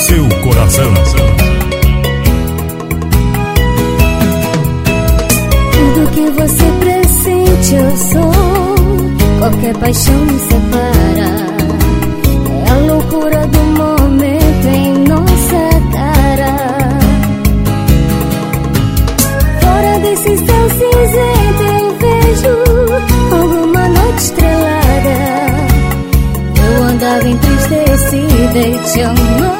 seu coração. Tudo que você presente eu sou, qualquer paixão me separa. É a loucura do momento em nossa cara. Fora desse céu cinzento eu vejo alguma noite estrelada. Eu andava entristecida e te amava.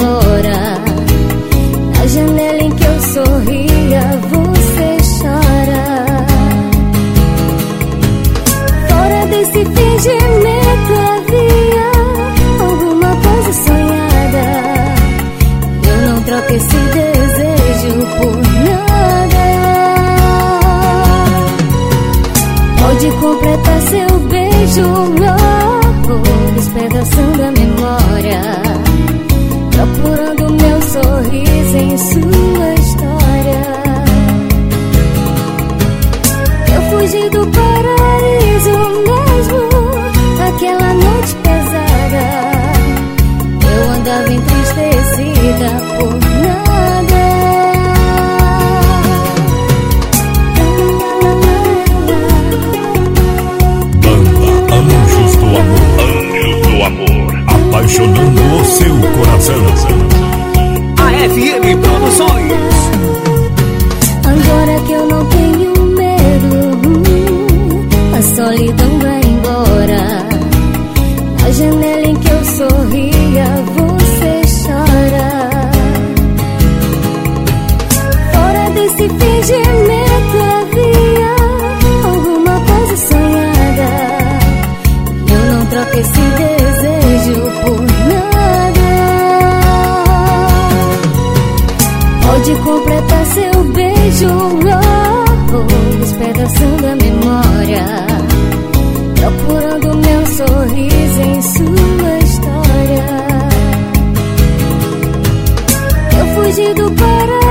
Embora. Na janela em que eu sorria, você chora. Fora desse fingimento havia alguma coisa sonhada. Eu não troco esse desejo por nada. Pode completar seu beijo, oh, sua história. Eu fugi do paraíso mesmo, aquela noite pesada. Eu andava entristecida por nada. Banda Anjos do Amor. Anjos do Amor. Apaixonando o seu coração. A FM Produções. Agora que eu não tenho medo, a solidão vai embora. Na janela sorriso em sua história. Eu fugi do paraíso